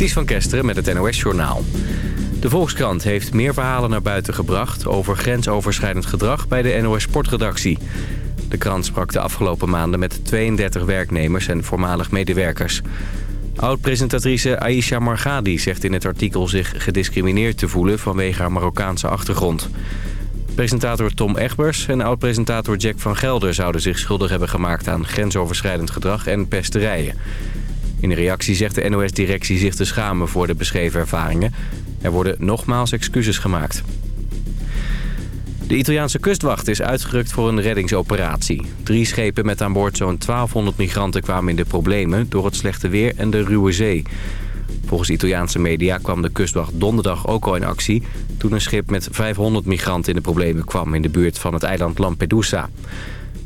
Ties van Kesteren met het NOS-journaal. De Volkskrant heeft meer verhalen naar buiten gebracht... over grensoverschrijdend gedrag bij de NOS Sportredactie. De krant sprak de afgelopen maanden met 32 werknemers en voormalig medewerkers. Oud-presentatrice Aisha Margadi zegt in het artikel zich gediscrimineerd te voelen... vanwege haar Marokkaanse achtergrond. Presentator Tom Egbers en oud-presentator Jack van Gelder... zouden zich schuldig hebben gemaakt aan grensoverschrijdend gedrag en pesterijen. In de reactie zegt de NOS-directie zich te schamen voor de beschreven ervaringen. Er worden nogmaals excuses gemaakt. De Italiaanse kustwacht is uitgerukt voor een reddingsoperatie. Drie schepen met aan boord zo'n 1200 migranten kwamen in de problemen... door het slechte weer en de ruwe zee. Volgens Italiaanse media kwam de kustwacht donderdag ook al in actie... toen een schip met 500 migranten in de problemen kwam... in de buurt van het eiland Lampedusa.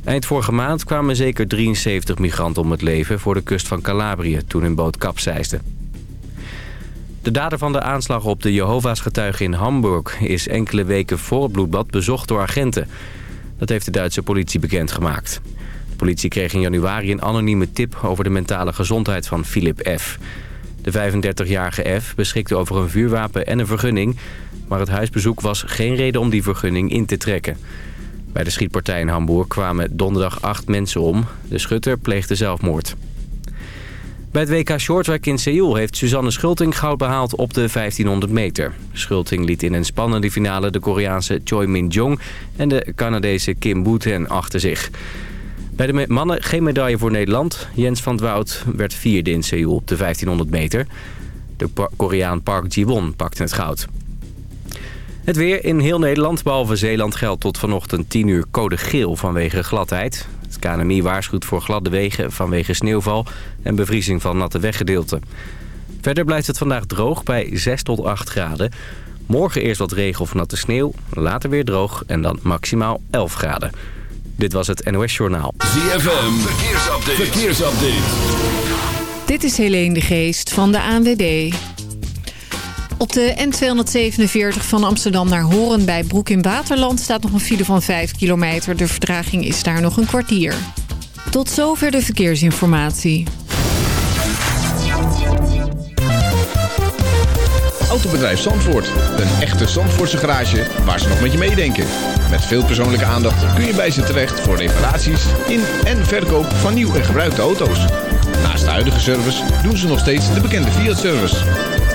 Eind vorige maand kwamen zeker 73 migranten om het leven... voor de kust van Calabrië toen hun boot kapseisde. De dader van de aanslag op de Jehovah's getuigen in Hamburg... is enkele weken voor het bloedbad bezocht door agenten. Dat heeft de Duitse politie bekendgemaakt. De politie kreeg in januari een anonieme tip... over de mentale gezondheid van Philip F. De 35-jarige F beschikte over een vuurwapen en een vergunning... maar het huisbezoek was geen reden om die vergunning in te trekken. Bij de schietpartij in Hamburg kwamen donderdag acht mensen om. De schutter pleegde zelfmoord. Bij het WK Shorttrack in Seoul heeft Suzanne Schulting goud behaald op de 1500 meter. Schulting liet in een spannende finale de Koreaanse Choi Min-jong en de Canadese Kim Booten achter zich. Bij de mannen geen medaille voor Nederland. Jens van Wout werd vierde in Seoul op de 1500 meter. De Koreaan Park Ji-won pakte het goud. Het weer in heel Nederland, behalve Zeeland, geldt tot vanochtend 10 uur code geel vanwege gladheid. Het KNMI waarschuwt voor gladde wegen vanwege sneeuwval en bevriezing van natte weggedeelten. Verder blijft het vandaag droog bij 6 tot 8 graden. Morgen eerst wat regen of natte sneeuw, later weer droog en dan maximaal 11 graden. Dit was het NOS Journaal. ZFM, verkeersupdate. verkeersupdate. Dit is Helene de Geest van de ANWB. Op de N247 van Amsterdam naar Horen bij Broek in Waterland... staat nog een file van 5 kilometer. De vertraging is daar nog een kwartier. Tot zover de verkeersinformatie. Autobedrijf Zandvoort. Een echte Zandvoortse garage waar ze nog met je meedenken. Met veel persoonlijke aandacht kun je bij ze terecht... voor reparaties in en verkoop van nieuw en gebruikte auto's. Naast de huidige service doen ze nog steeds de bekende Fiat-service...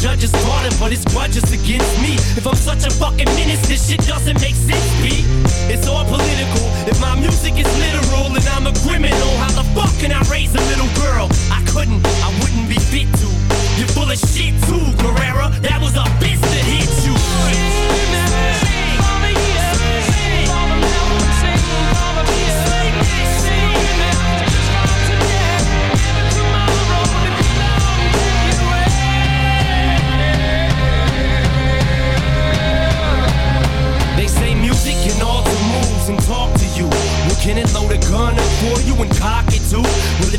Judge's daughter, but it's grudges against me. If I'm such a fucking menace, this shit doesn't make sense, B. It's all political. If my music is literal and I'm a criminal, how the fuck can I raise a little girl? I couldn't, I wouldn't be fit to. You're full of shit too, Carrera. That was a bitch gun up for you and cock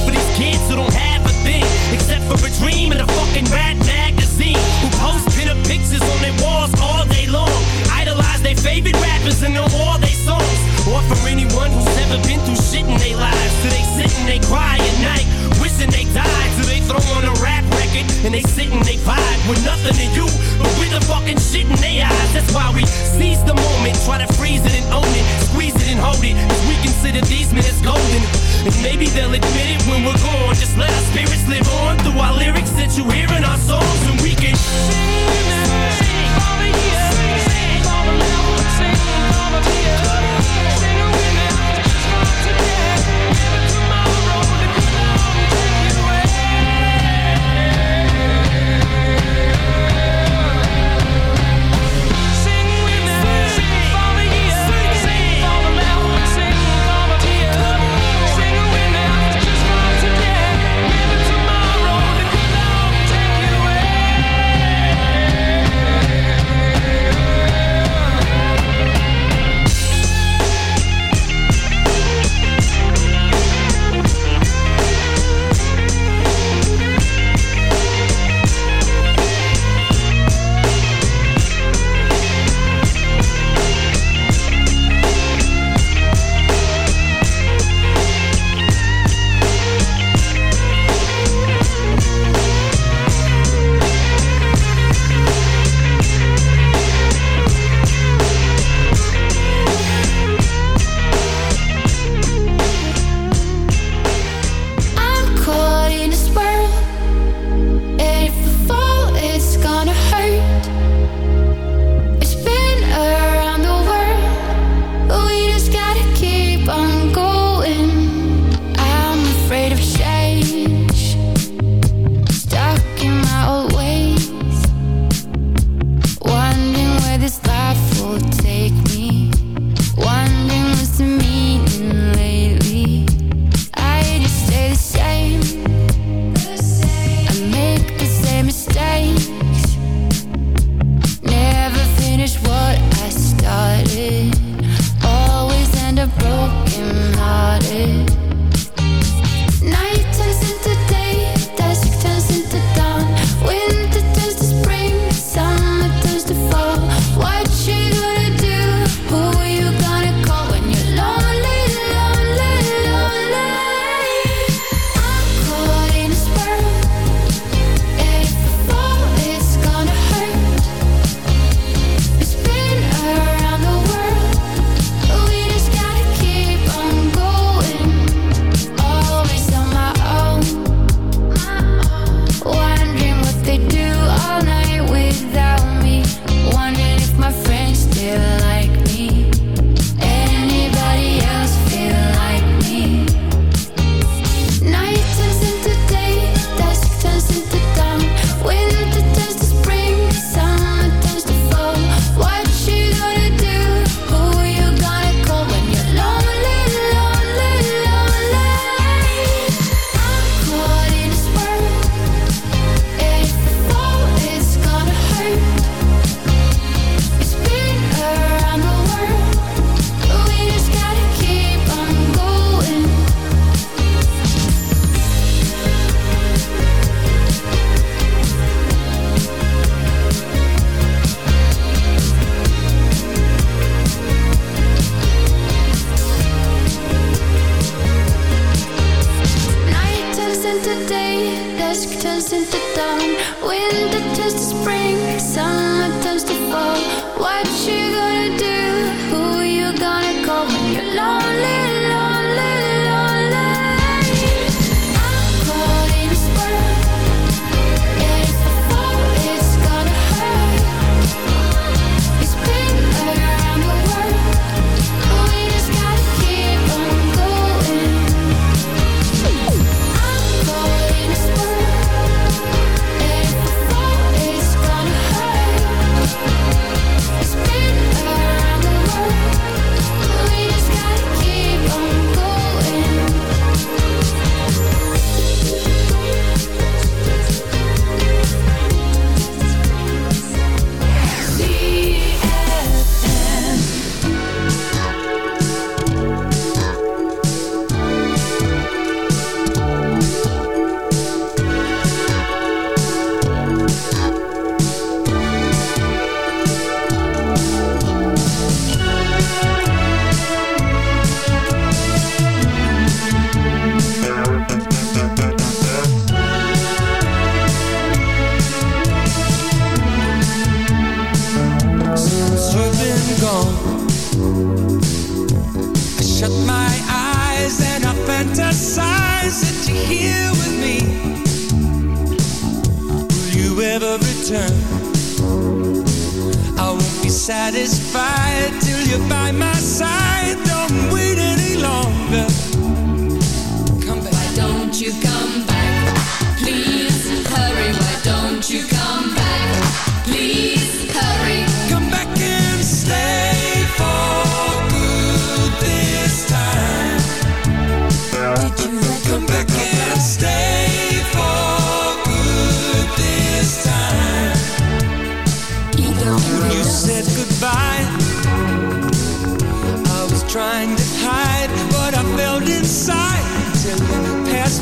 for these kids who don't have a thing. Except for a dream and a fucking rat magazine. Who post pinup pictures on their walls all day long. Idolize their favorite rappers and know all their songs. Or for anyone who's never been through shit in their lives. So they sit and they cry at night. Wishing they died. So they throw on a rap record and they sit and they vibe with nothing to you. But with the fucking shit in their eyes. That's why we seize the moment. Try to freeze it and own it. Squeeze it and hold it. Cause we consider these minutes golden. And maybe they'll admit it when we're gone. Just let our spirits live on through our lyrics that you hear in our songs. And we can sing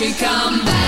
she come back?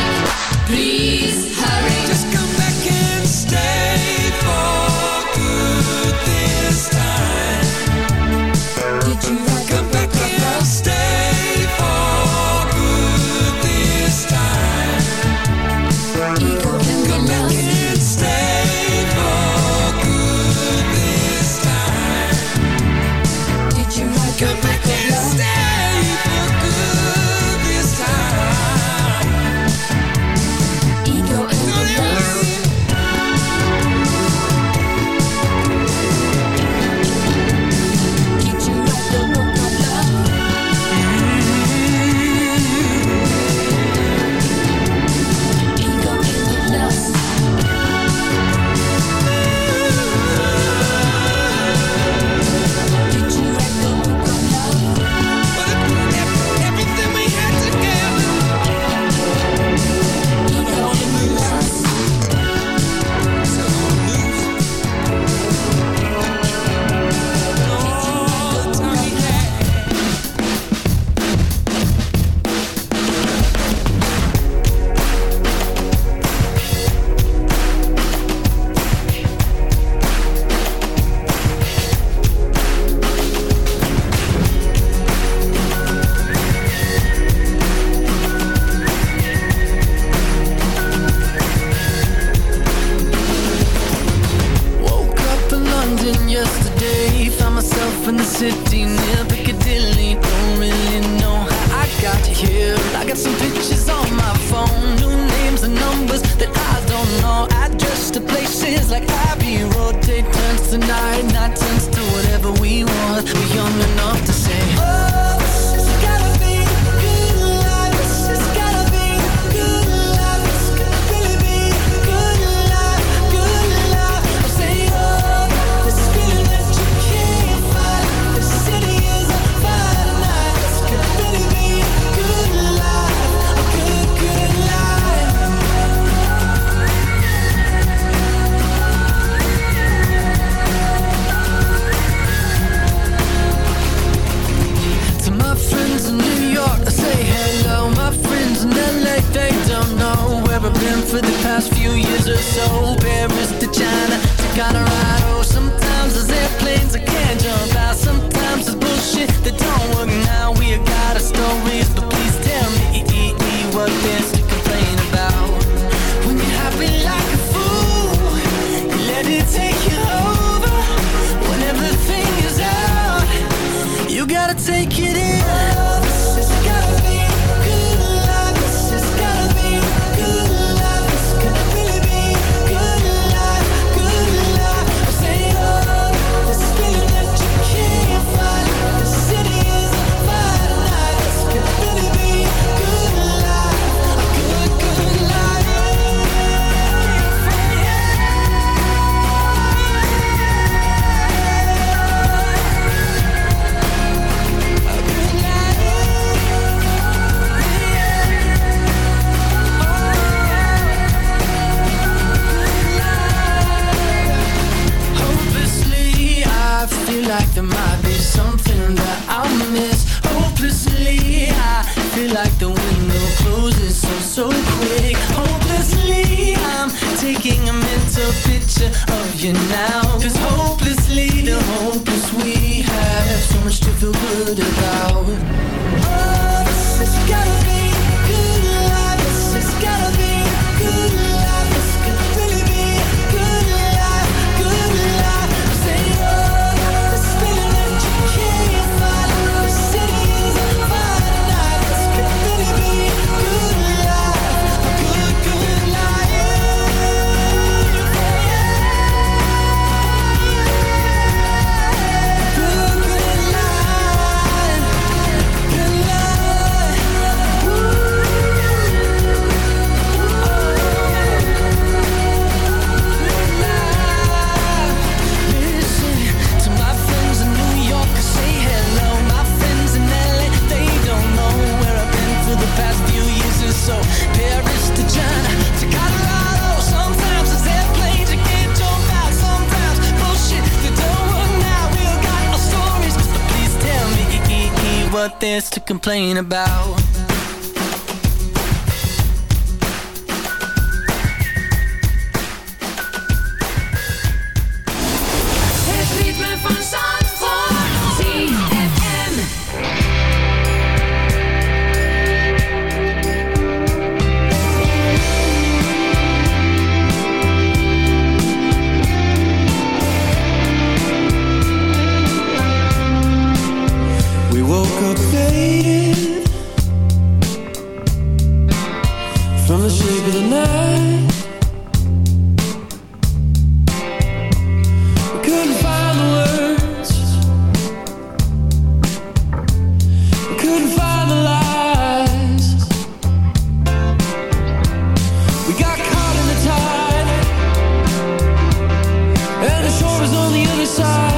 On the other side.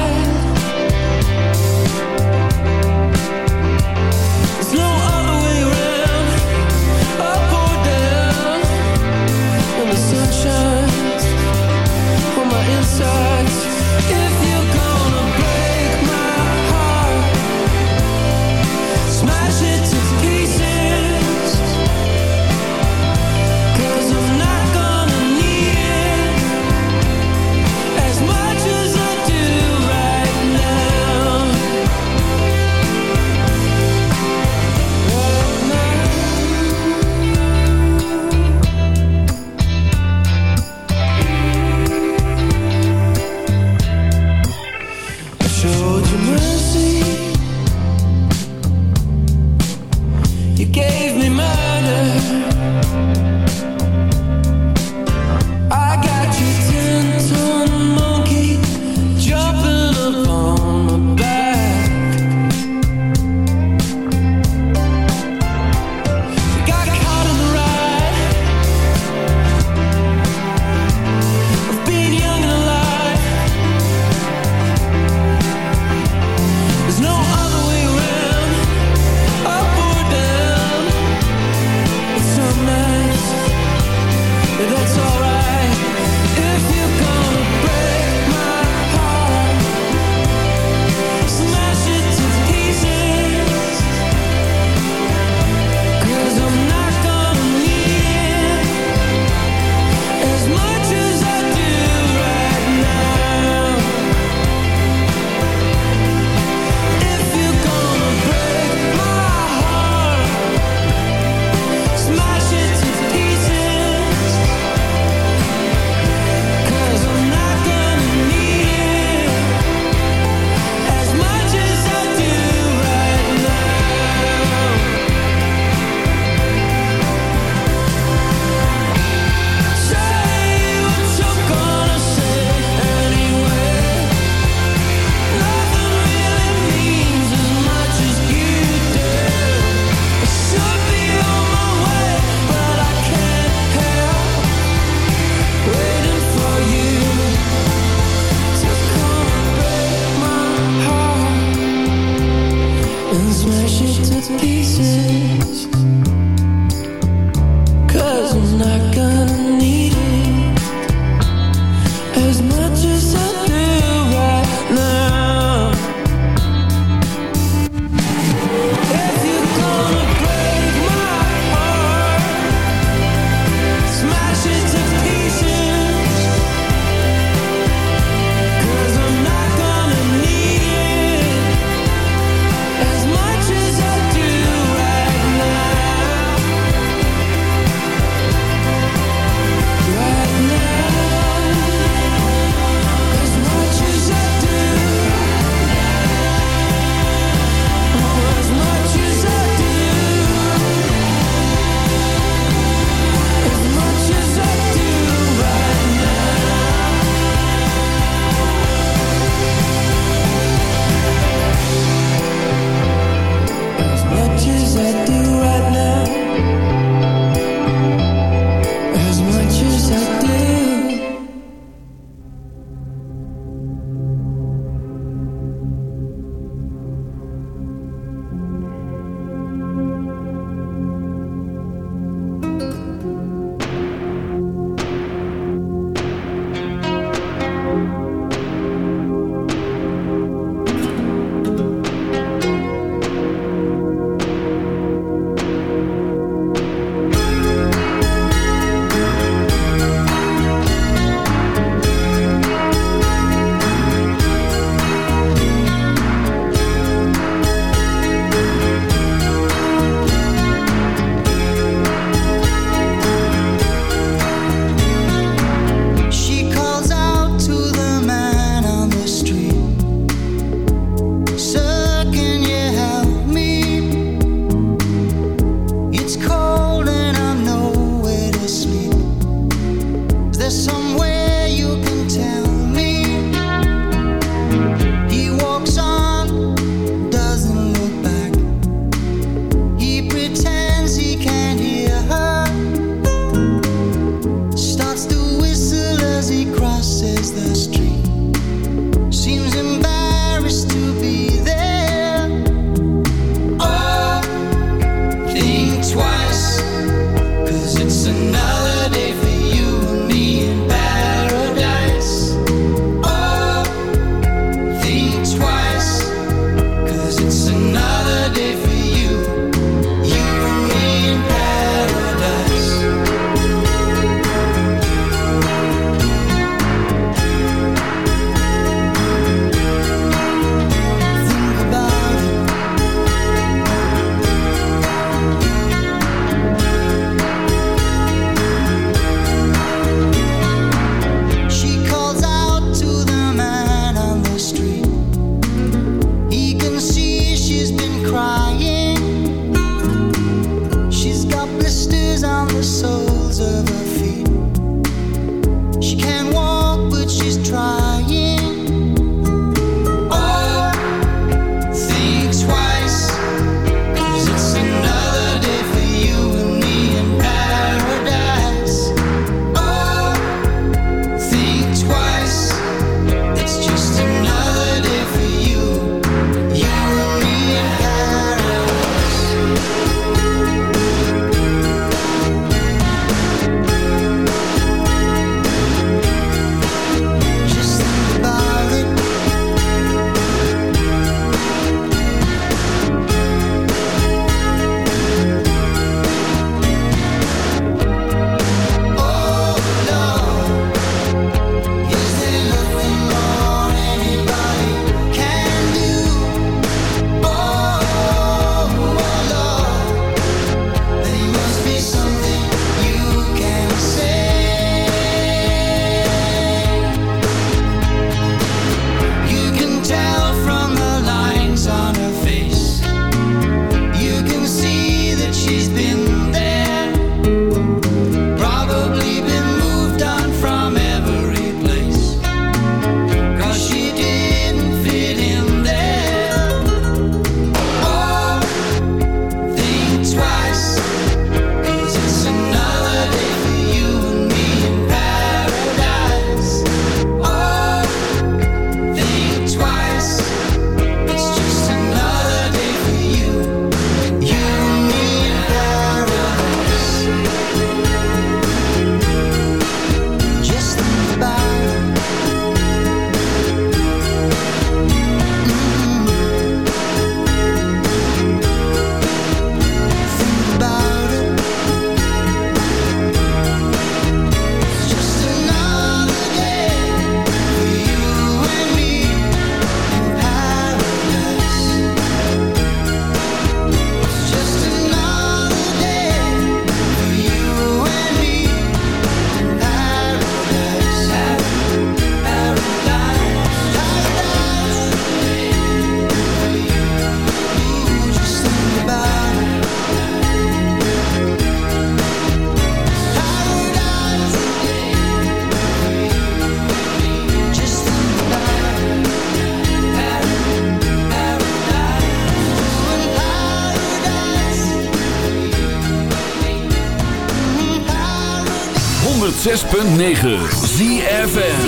106.9 ZFN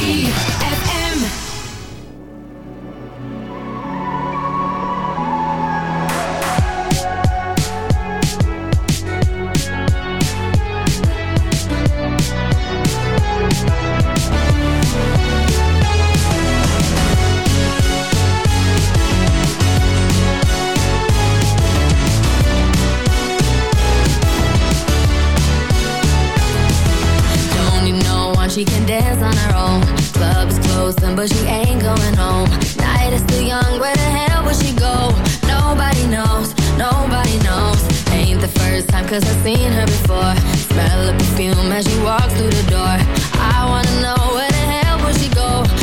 for Smell the perfume as you walk through the door. I wanna know where the hell would she go?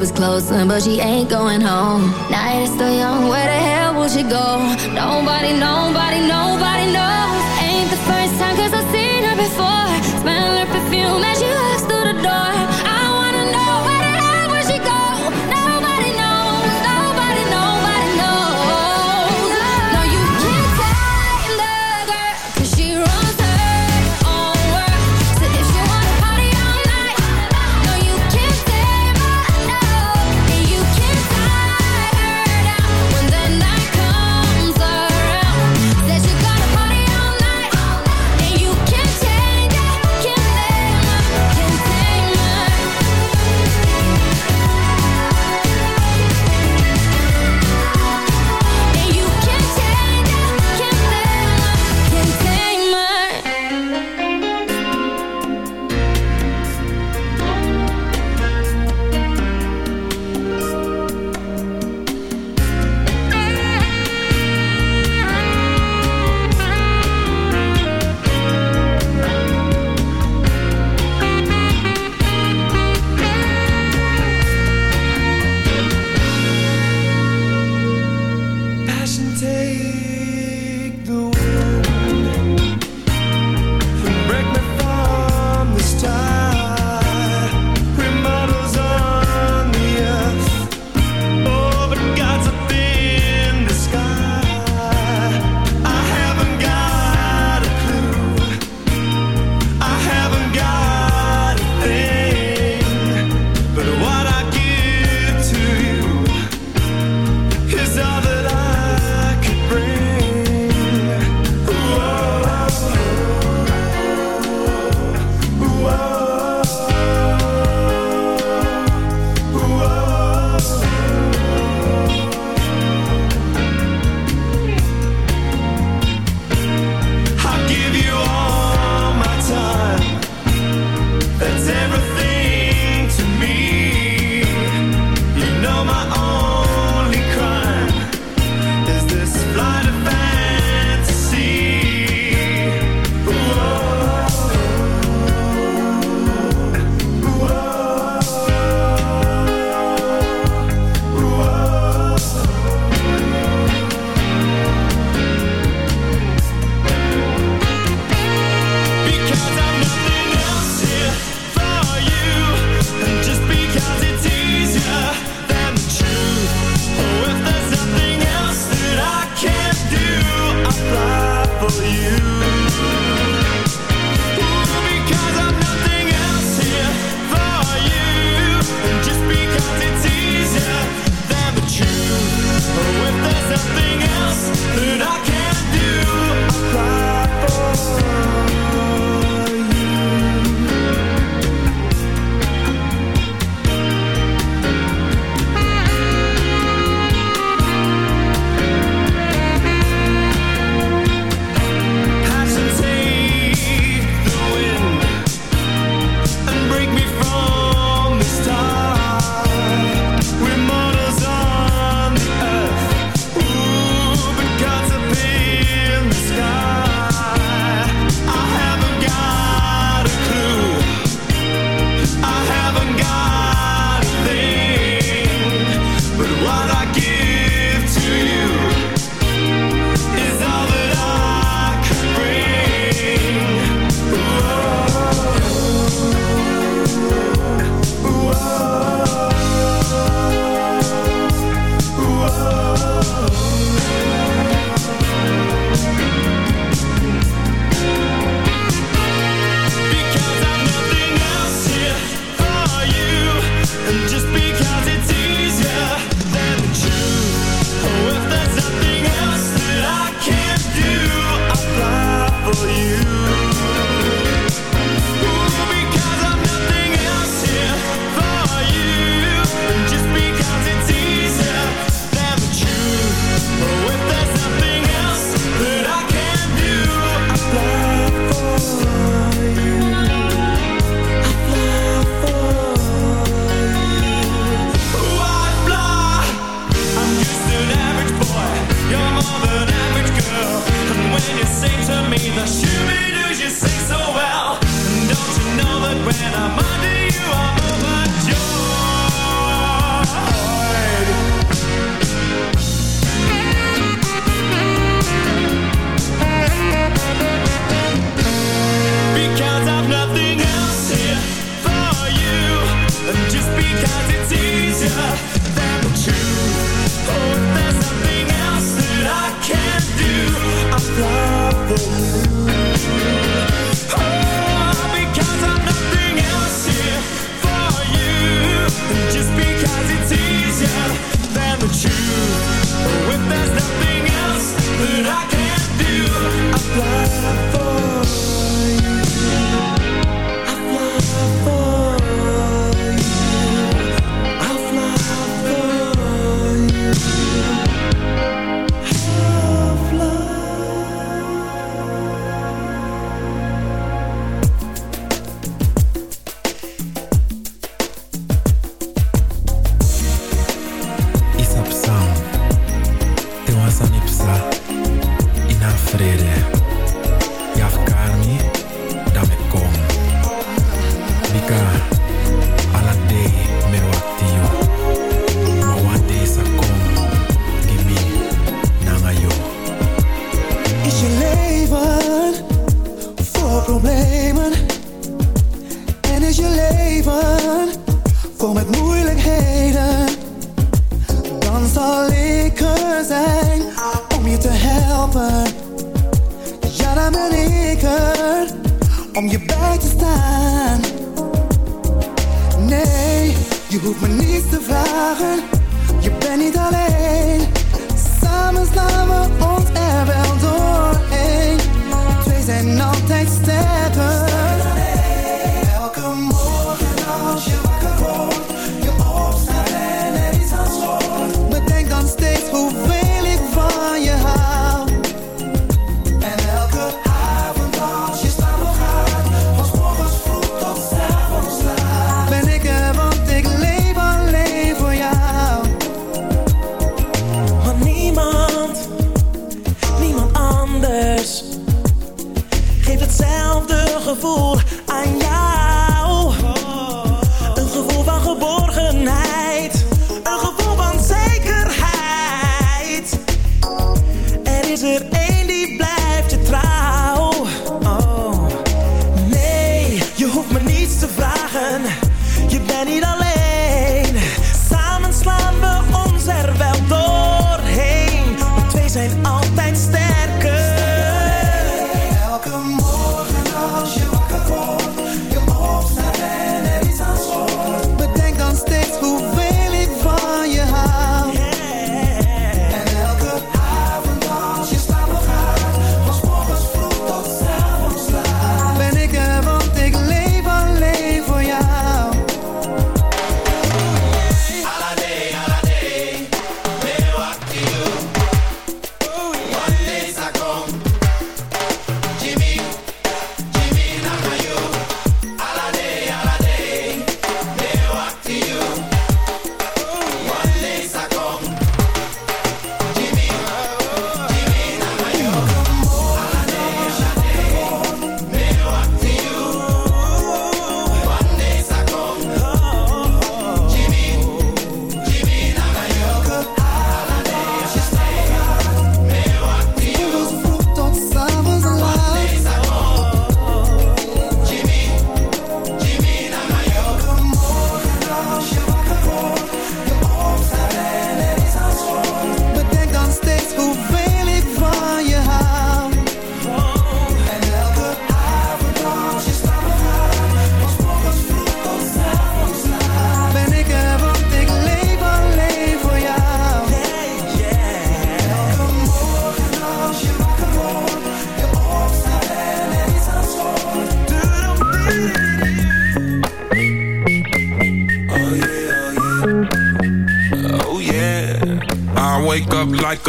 Was is closing, but she ain't going home. Night is still young, where the hell will she go? Nobody, nobody, nobody knows.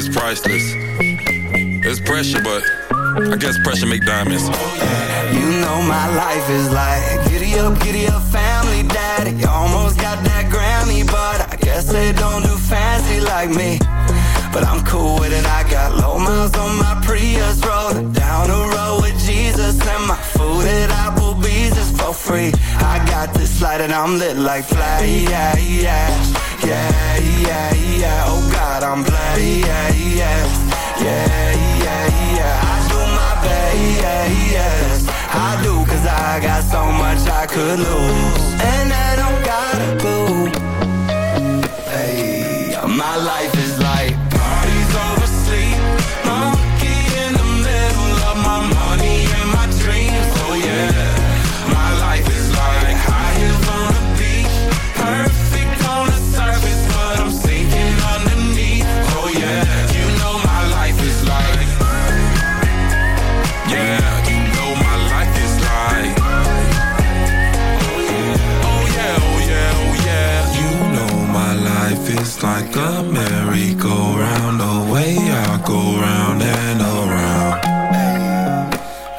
is priceless. It's pressure, but I guess pressure make diamonds. You know my life is like giddy up, giddy up, family daddy. Almost got that Grammy, but I guess they don't do fancy like me. But I'm cool with it. I got low miles on my Prius, rolling down the road with Jesus and my food that I for free. I got this light and I'm lit like flash. Yeah, yeah, yeah, yeah, yeah. Oh God, I'm blessed. Yeah, yeah, yeah, yeah, yeah. I do my best. I do, 'cause I got so much I could lose. And I don't gotta boo. Hey, my life is around.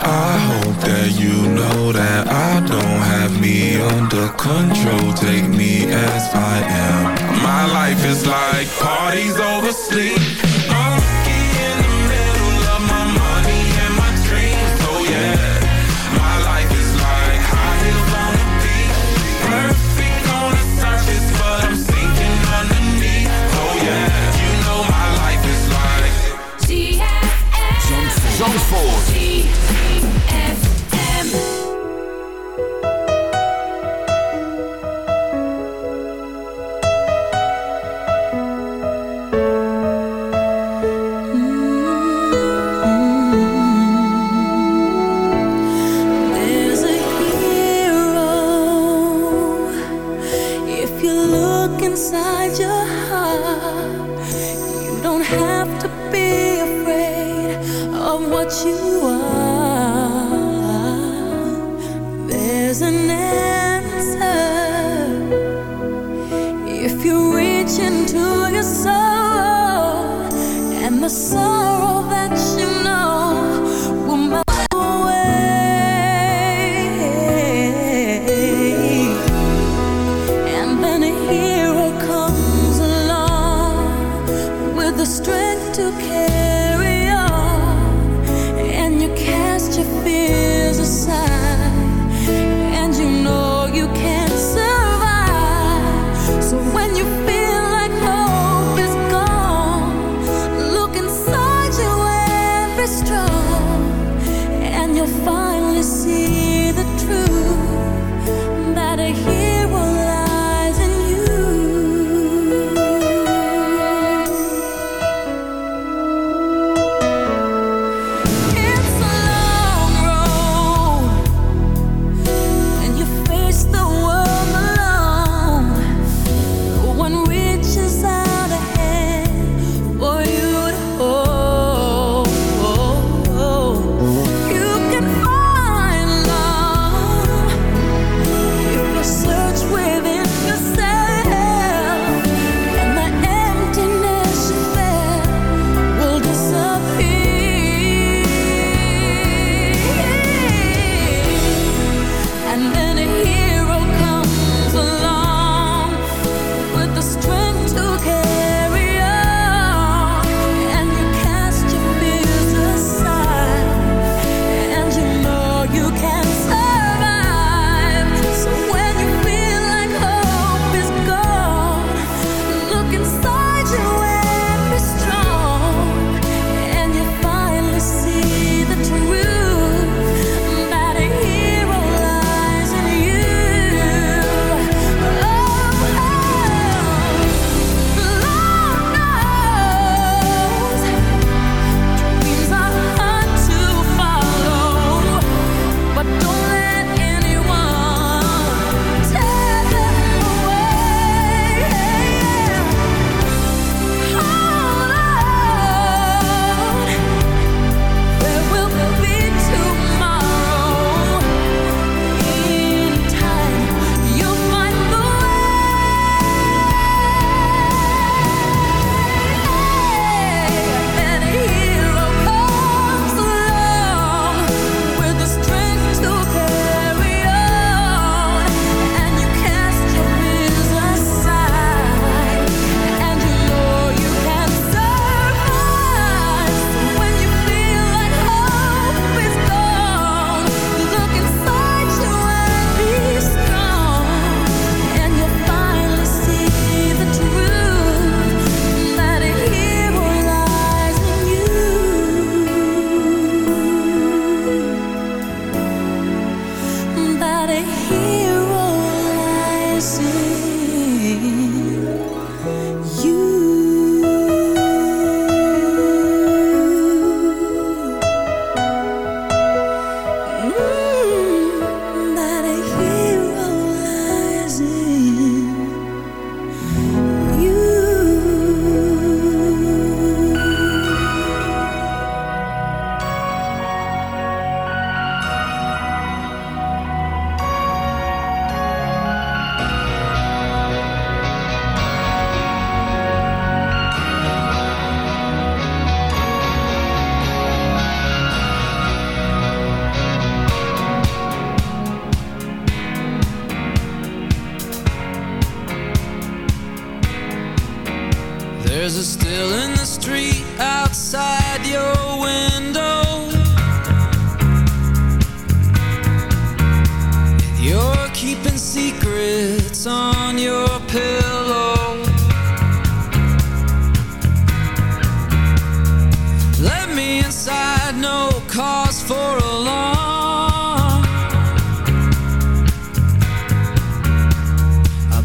I hope that you know that I don't have me under control. Take me as I am. My life is like parties over sleep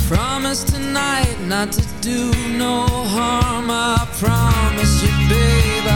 promise tonight not to do no harm. I promise you babe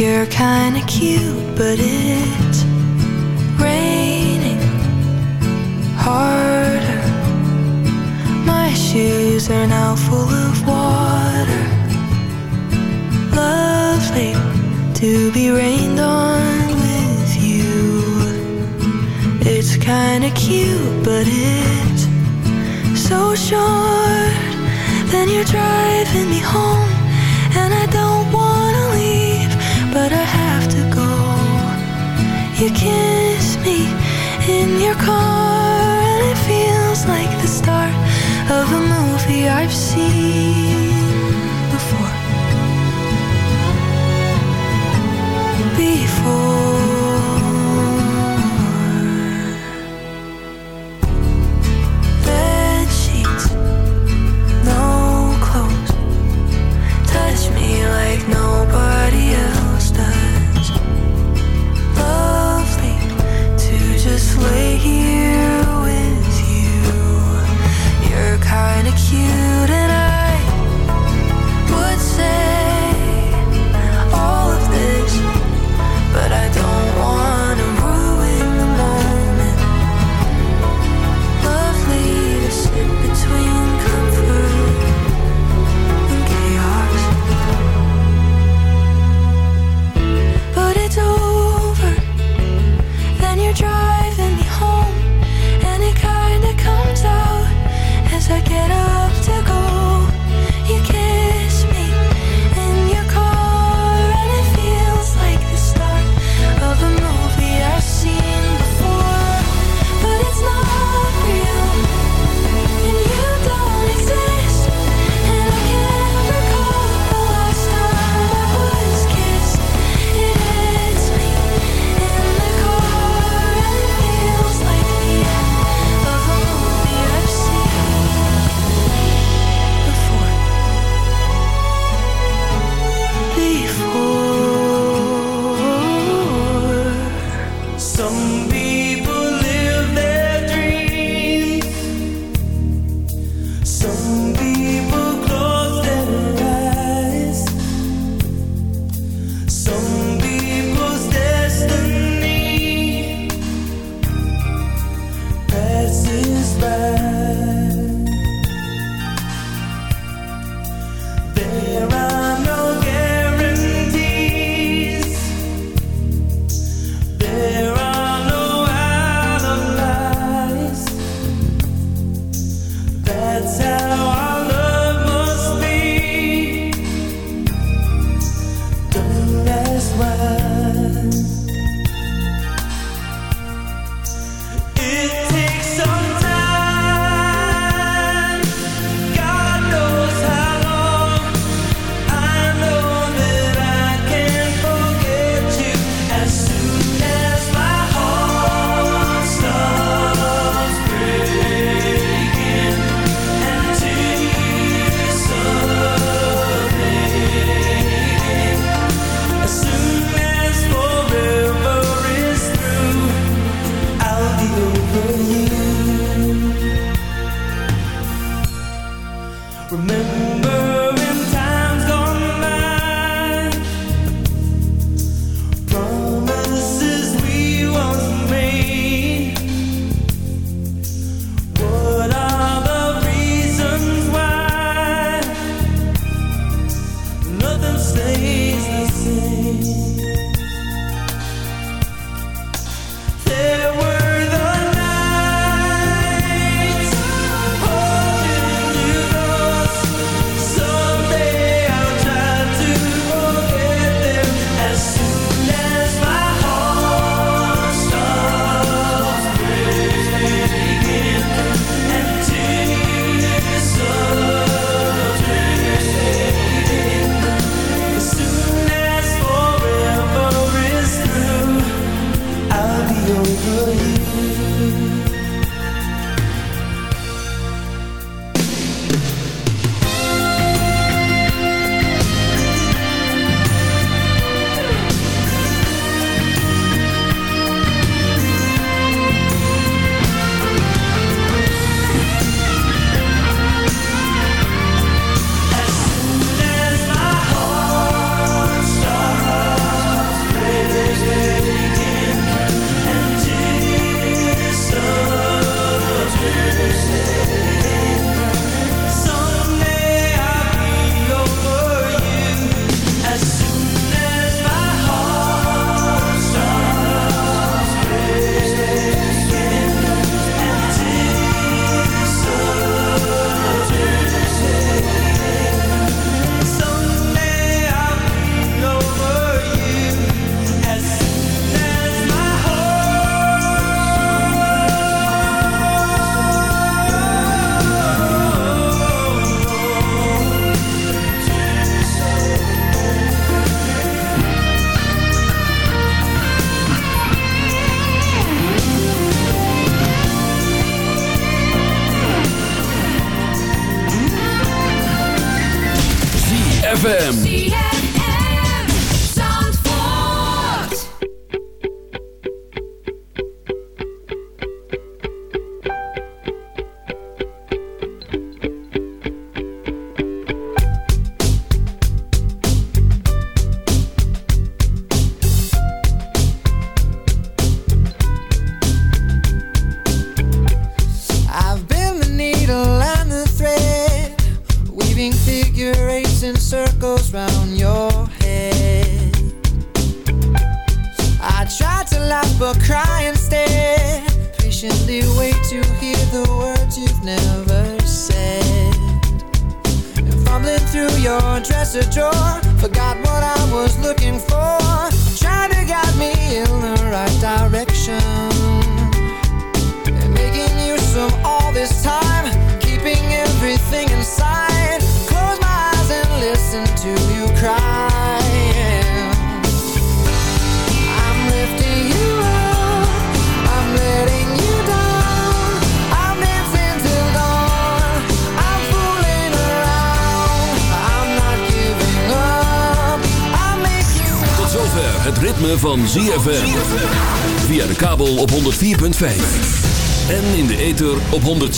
You're kinda cute, but it's raining harder. My shoes are now full of water. Lovely to be rained on with you. It's kinda cute, but it's so short. Then you're driving me home, and I don't. You kiss me in your car And it feels like the start of a movie I've seen. ZFM.